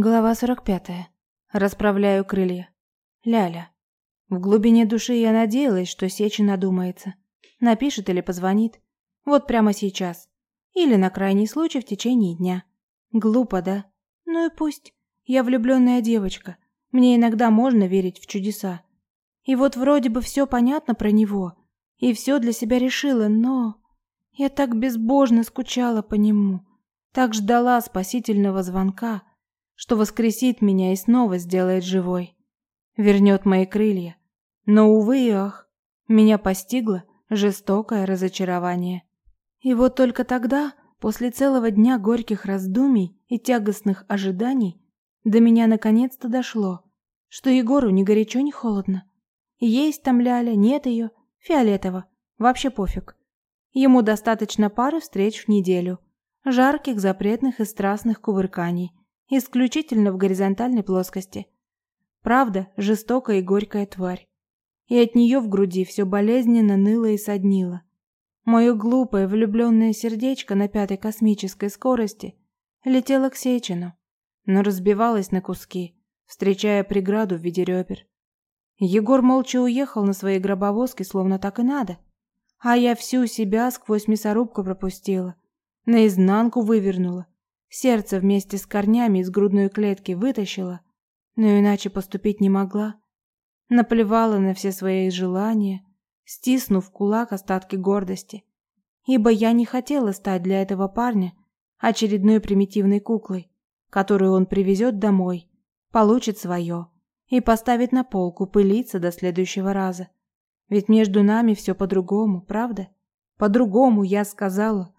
Глава 45. Расправляю крылья. Ляля. В глубине души я надеялась, что Сечин надумается. Напишет или позвонит. Вот прямо сейчас. Или на крайний случай в течение дня. Глупо, да? Ну и пусть. Я влюбленная девочка. Мне иногда можно верить в чудеса. И вот вроде бы все понятно про него. И все для себя решила, но... Я так безбожно скучала по нему. Так ждала спасительного звонка что воскресит меня и снова сделает живой. Вернет мои крылья. Но, увы и ах, меня постигло жестокое разочарование. И вот только тогда, после целого дня горьких раздумий и тягостных ожиданий, до меня наконец-то дошло, что Егору ни горячо, ни холодно. Есть там Ляля, нет ее, фиолетово, вообще пофиг. Ему достаточно пары встреч в неделю, жарких, запретных и страстных кувырканий, исключительно в горизонтальной плоскости. Правда, жестокая и горькая тварь. И от нее в груди все болезненно ныло и соднило. Мое глупое влюбленное сердечко на пятой космической скорости летело к Сечину, но разбивалось на куски, встречая преграду в виде ребер. Егор молча уехал на своей гробовозке, словно так и надо. А я всю себя сквозь мясорубку пропустила, наизнанку вывернула, Сердце вместе с корнями из грудной клетки вытащила, но иначе поступить не могла. Наплевала на все свои желания, стиснув в кулак остатки гордости. Ибо я не хотела стать для этого парня очередной примитивной куклой, которую он привезет домой, получит свое и поставит на полку пылиться до следующего раза. Ведь между нами все по-другому, правда? По-другому, я сказала.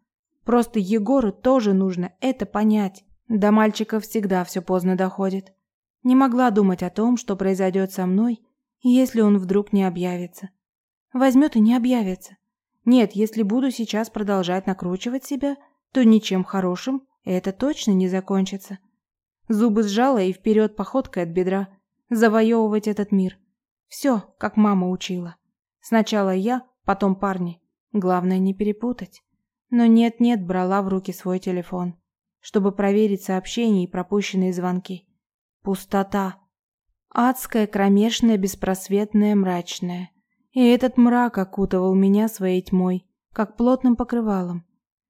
Просто Егору тоже нужно это понять. До мальчика всегда все поздно доходит. Не могла думать о том, что произойдет со мной, если он вдруг не объявится. Возьмет и не объявится. Нет, если буду сейчас продолжать накручивать себя, то ничем хорошим это точно не закончится. Зубы сжала и вперед походкой от бедра. Завоевывать этот мир. Все, как мама учила. Сначала я, потом парни. Главное не перепутать. Но нет-нет брала в руки свой телефон, чтобы проверить сообщения и пропущенные звонки. Пустота. Адская, кромешная, беспросветная, мрачная. И этот мрак окутывал меня своей тьмой, как плотным покрывалом.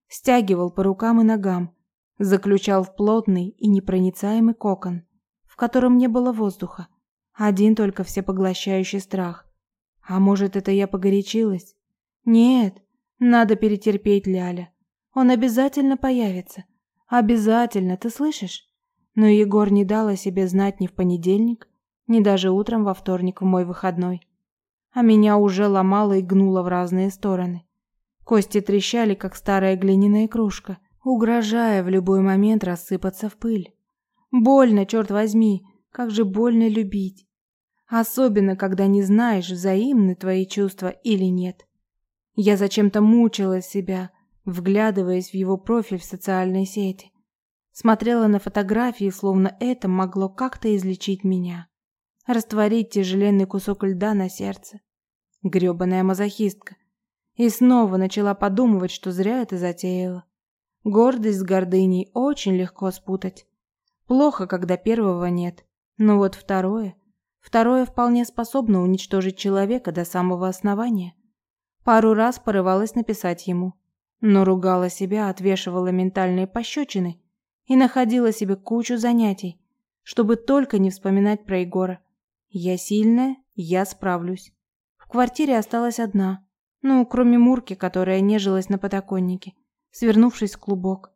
Стягивал по рукам и ногам, заключал в плотный и непроницаемый кокон, в котором не было воздуха. Один только всепоглощающий страх. А может, это я погорячилась? Нет, надо перетерпеть Ляля. Он обязательно появится. Обязательно, ты слышишь? Но Егор не дал о себе знать ни в понедельник, ни даже утром во вторник в мой выходной. А меня уже ломало и гнуло в разные стороны. Кости трещали, как старая глиняная кружка, угрожая в любой момент рассыпаться в пыль. Больно, черт возьми, как же больно любить. Особенно, когда не знаешь, взаимны твои чувства или нет. Я зачем-то мучила себя, вглядываясь в его профиль в социальной сети. Смотрела на фотографии, словно это могло как-то излечить меня. Растворить тяжеленный кусок льда на сердце. Грёбаная мазохистка. И снова начала подумывать, что зря это затеяла. Гордость с гордыней очень легко спутать. Плохо, когда первого нет. Но вот второе... Второе вполне способно уничтожить человека до самого основания. Пару раз порывалась написать ему, но ругала себя, отвешивала ментальные пощечины и находила себе кучу занятий, чтобы только не вспоминать про Егора. Я сильная, я справлюсь. В квартире осталась одна, ну, кроме Мурки, которая нежилась на подоконнике, свернувшись в клубок.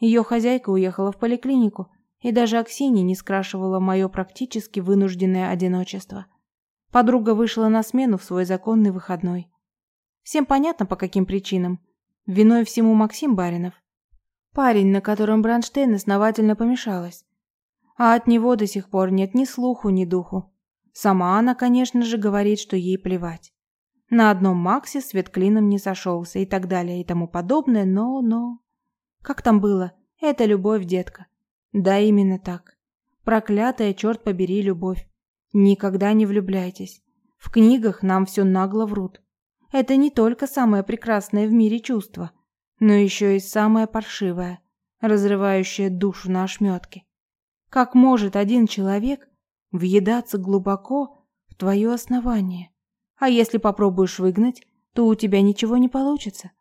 Ее хозяйка уехала в поликлинику, и даже Аксинья не скрашивала мое практически вынужденное одиночество. Подруга вышла на смену в свой законный выходной. Всем понятно, по каким причинам. Виной всему Максим Баринов. Парень, на котором Бранштейн основательно помешалась. А от него до сих пор нет ни слуху, ни духу. Сама она, конечно же, говорит, что ей плевать. На одном Максе свет клином не сошелся и так далее и тому подобное, но, но... Как там было? Это любовь, детка. Да, именно так. Проклятая, черт побери, любовь. Никогда не влюбляйтесь. В книгах нам все нагло врут. Это не только самое прекрасное в мире чувство, но еще и самое паршивое, разрывающее душу на ошметки. Как может один человек въедаться глубоко в твое основание? А если попробуешь выгнать, то у тебя ничего не получится.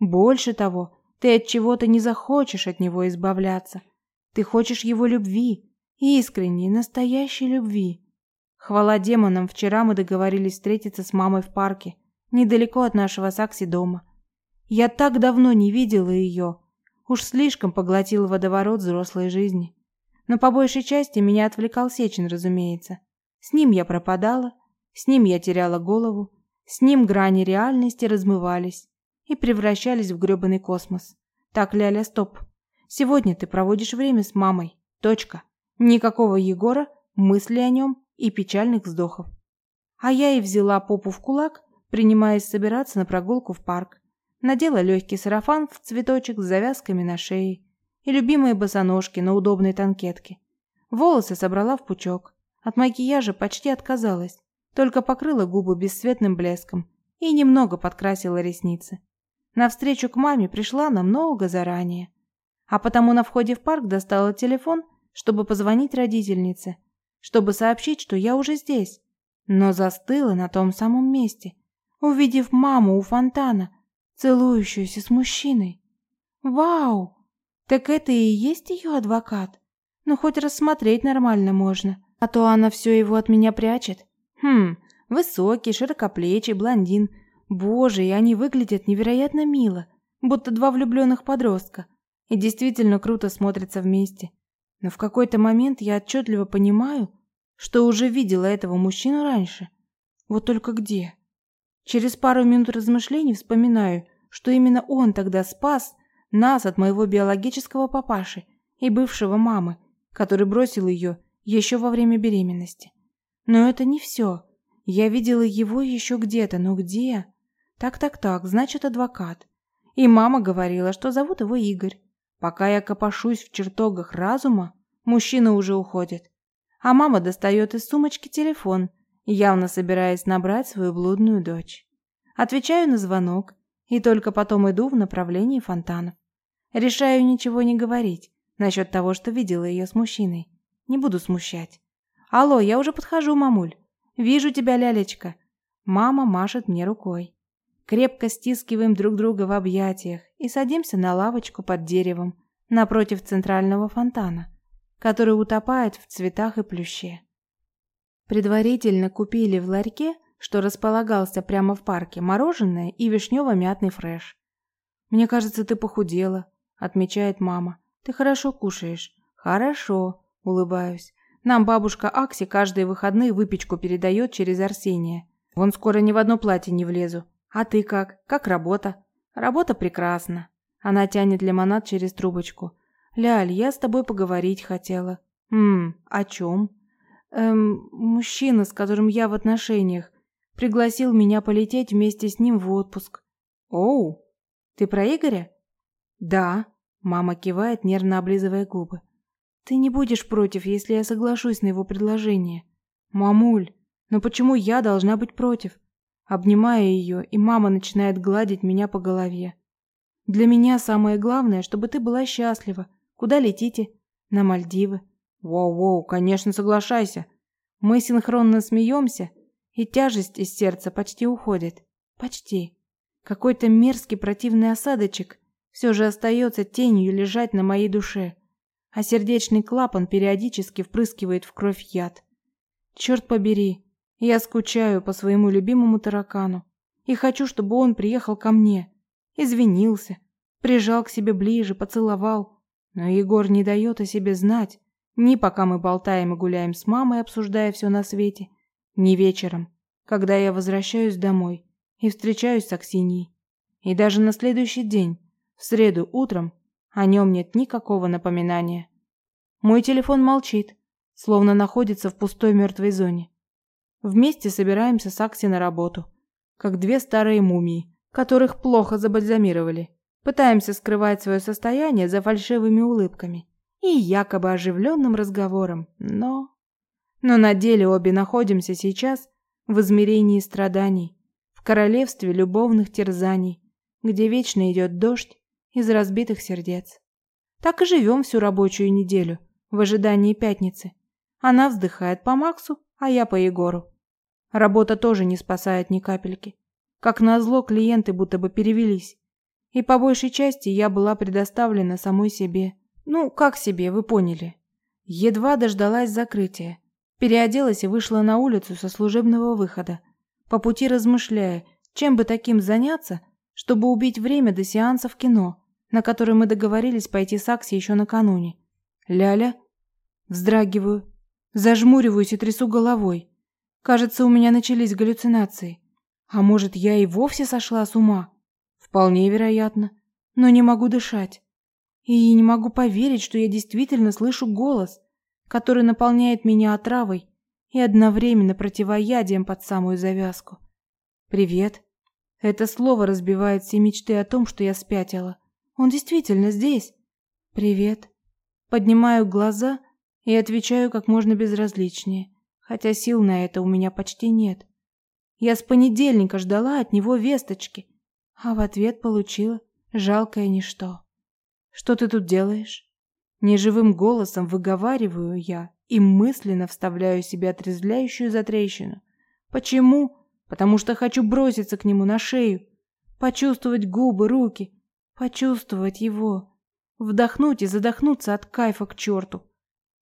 Больше того, ты от чего-то не захочешь от него избавляться. Ты хочешь его любви, искренней, настоящей любви. Хвала демонам, вчера мы договорились встретиться с мамой в парке, недалеко от нашего Сакси дома. Я так давно не видела ее, уж слишком поглотил водоворот взрослой жизни. Но по большей части меня отвлекал Сечин, разумеется. С ним я пропадала, с ним я теряла голову, с ним грани реальности размывались и превращались в грёбаный космос. Так, Ляля, стоп. Сегодня ты проводишь время с мамой. Точка. Никакого Егора, мысли о нем и печальных вздохов. А я и взяла попу в кулак, принимаясь собираться на прогулку в парк. Надела легкий сарафан в цветочек с завязками на шее и любимые босоножки на удобной танкетке. Волосы собрала в пучок. От макияжа почти отказалась, только покрыла губы бесцветным блеском и немного подкрасила ресницы. На встречу к маме пришла намного заранее, а потому на входе в парк достала телефон, чтобы позвонить родительнице, чтобы сообщить, что я уже здесь, но застыла на том самом месте, увидев маму у фонтана, целующуюся с мужчиной. Вау! Так это и есть ее адвокат? Ну, хоть рассмотреть нормально можно. А то она все его от меня прячет. Хм, высокий, широкоплечий, блондин. Боже, и они выглядят невероятно мило, будто два влюбленных подростка. И действительно круто смотрятся вместе. Но в какой-то момент я отчетливо понимаю, что уже видела этого мужчину раньше. Вот только где? Через пару минут размышлений вспоминаю, что именно он тогда спас нас от моего биологического папаши и бывшего мамы, который бросил ее еще во время беременности. Но это не все. Я видела его еще где-то, но где? Так-так-так, значит, адвокат. И мама говорила, что зовут его Игорь. Пока я копошусь в чертогах разума, мужчина уже уходит. А мама достает из сумочки телефон, явно собираясь набрать свою блудную дочь. Отвечаю на звонок и только потом иду в направлении фонтанов. Решаю ничего не говорить насчет того, что видела ее с мужчиной. Не буду смущать. «Алло, я уже подхожу, мамуль. Вижу тебя, лялечка». Мама машет мне рукой. Крепко стискиваем друг друга в объятиях и садимся на лавочку под деревом напротив центрального фонтана, который утопает в цветах и плюще. Предварительно купили в ларьке, что располагался прямо в парке, мороженое и вишнево-мятный фреш. «Мне кажется, ты похудела», — отмечает мама. «Ты хорошо кушаешь». «Хорошо», — улыбаюсь. Нам бабушка Акси каждые выходные выпечку передает через Арсения. Вон скоро ни в одно платье не влезу. А ты как? Как работа? Работа прекрасна. Она тянет лимонад через трубочку. Ляль, я с тобой поговорить хотела. Хм, о чем? Эм, мужчина, с которым я в отношениях, пригласил меня полететь вместе с ним в отпуск. Оу, ты про Игоря? Да, мама кивает, нервно облизывая губы. Ты не будешь против, если я соглашусь на его предложение. Мамуль, но почему я должна быть против? Обнимая ее, и мама начинает гладить меня по голове. Для меня самое главное, чтобы ты была счастлива. Куда летите? На Мальдивы. Воу-воу, конечно, соглашайся. Мы синхронно смеемся, и тяжесть из сердца почти уходит. Почти. Какой-то мерзкий противный осадочек все же остается тенью лежать на моей душе а сердечный клапан периодически впрыскивает в кровь яд. Черт побери, я скучаю по своему любимому таракану и хочу, чтобы он приехал ко мне, извинился, прижал к себе ближе, поцеловал. Но Егор не дает о себе знать, ни пока мы болтаем и гуляем с мамой, обсуждая все на свете, ни вечером, когда я возвращаюсь домой и встречаюсь с Аксиньей. И даже на следующий день, в среду утром, о нем нет никакого напоминания. Мой телефон молчит, словно находится в пустой мертвой зоне. Вместе собираемся с Акси на работу, как две старые мумии, которых плохо забальзамировали. Пытаемся скрывать свое состояние за фальшивыми улыбками и якобы оживленным разговором, но... Но на деле обе находимся сейчас в измерении страданий, в королевстве любовных терзаний, где вечно идет дождь из разбитых сердец. Так и живем всю рабочую неделю, в ожидании пятницы. Она вздыхает по Максу, а я по Егору. Работа тоже не спасает ни капельки. Как назло, клиенты будто бы перевелись. И по большей части я была предоставлена самой себе. Ну, как себе, вы поняли. Едва дождалась закрытия. Переоделась и вышла на улицу со служебного выхода, по пути размышляя, чем бы таким заняться, чтобы убить время до сеанса в кино, на который мы договорились пойти с Акси еще накануне. Ляля. Вздрагиваю, зажмуриваюсь и трясу головой. Кажется, у меня начались галлюцинации. А может, я и вовсе сошла с ума? Вполне вероятно. Но не могу дышать. И не могу поверить, что я действительно слышу голос, который наполняет меня отравой и одновременно противоядием под самую завязку. «Привет». Это слово разбивает все мечты о том, что я спятила. Он действительно здесь. «Привет». Поднимаю глаза и отвечаю как можно безразличнее, хотя сил на это у меня почти нет. Я с понедельника ждала от него весточки, а в ответ получила жалкое ничто. «Что ты тут делаешь?» Неживым голосом выговариваю я и мысленно вставляю себе отрезвляющую затрещину. Почему? Потому что хочу броситься к нему на шею, почувствовать губы, руки, почувствовать его, вдохнуть и задохнуться от кайфа к черту.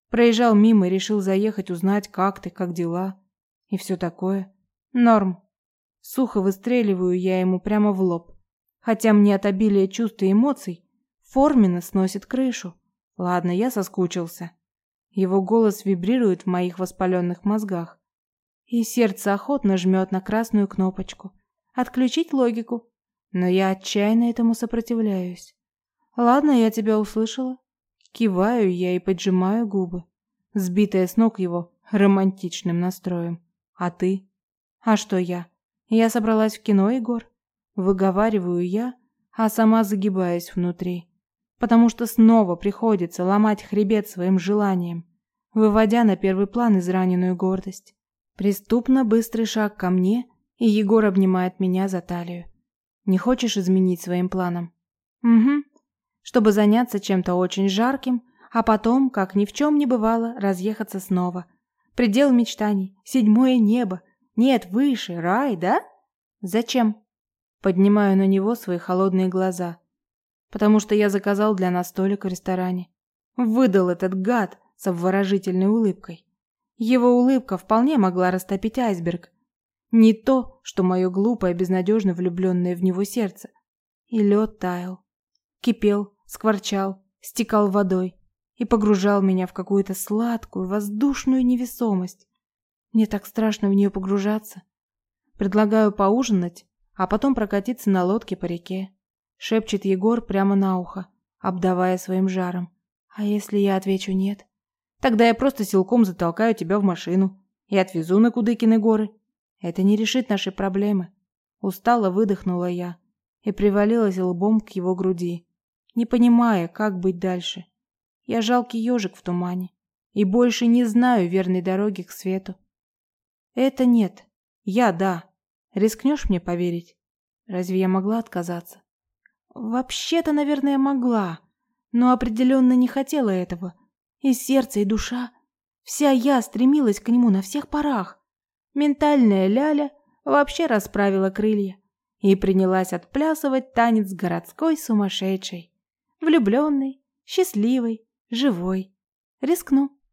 Проезжал мимо и решил заехать узнать, как ты, как дела и все такое. Норм. Сухо выстреливаю я ему прямо в лоб. Хотя мне от обилия чувств и эмоций форменно сносит крышу. Ладно, я соскучился. Его голос вибрирует в моих воспаленных мозгах. И сердце охотно жмет на красную кнопочку. Отключить логику. Но я отчаянно этому сопротивляюсь. Ладно, я тебя услышала. Киваю я и поджимаю губы, сбитая с ног его романтичным настроем. А ты? А что я? Я собралась в кино, Егор. Выговариваю я, а сама загибаюсь внутри. Потому что снова приходится ломать хребет своим желанием, выводя на первый план израненную гордость. Преступно быстрый шаг ко мне, и Егор обнимает меня за талию. Не хочешь изменить своим планам? Угу. Чтобы заняться чем-то очень жарким, а потом, как ни в чем не бывало, разъехаться снова. Предел мечтаний, седьмое небо, нет, выше, рай, да? Зачем? Поднимаю на него свои холодные глаза. Потому что я заказал для нас столик в ресторане. Выдал этот гад с обворожительной улыбкой. Его улыбка вполне могла растопить айсберг. Не то, что мое глупое, безнадежно влюбленное в него сердце. И лед таял. Кипел, скворчал, стекал водой и погружал меня в какую-то сладкую, воздушную невесомость. Мне так страшно в нее погружаться. Предлагаю поужинать, а потом прокатиться на лодке по реке. Шепчет Егор прямо на ухо, обдавая своим жаром. А если я отвечу нет? Тогда я просто силком затолкаю тебя в машину и отвезу на Кудыкины горы. Это не решит наши проблемы. Устало выдохнула я и привалилась лбом к его груди, не понимая, как быть дальше. Я жалкий ежик в тумане и больше не знаю верной дороги к свету. Это нет. Я да. Рискнешь мне поверить? Разве я могла отказаться? Вообще-то, наверное, могла, но определенно не хотела этого. И сердце, и душа. Вся я стремилась к нему на всех парах. Ментальная ляля вообще расправила крылья и принялась отплясывать танец городской сумасшедшей. Влюбленной, счастливой, живой. Рискну.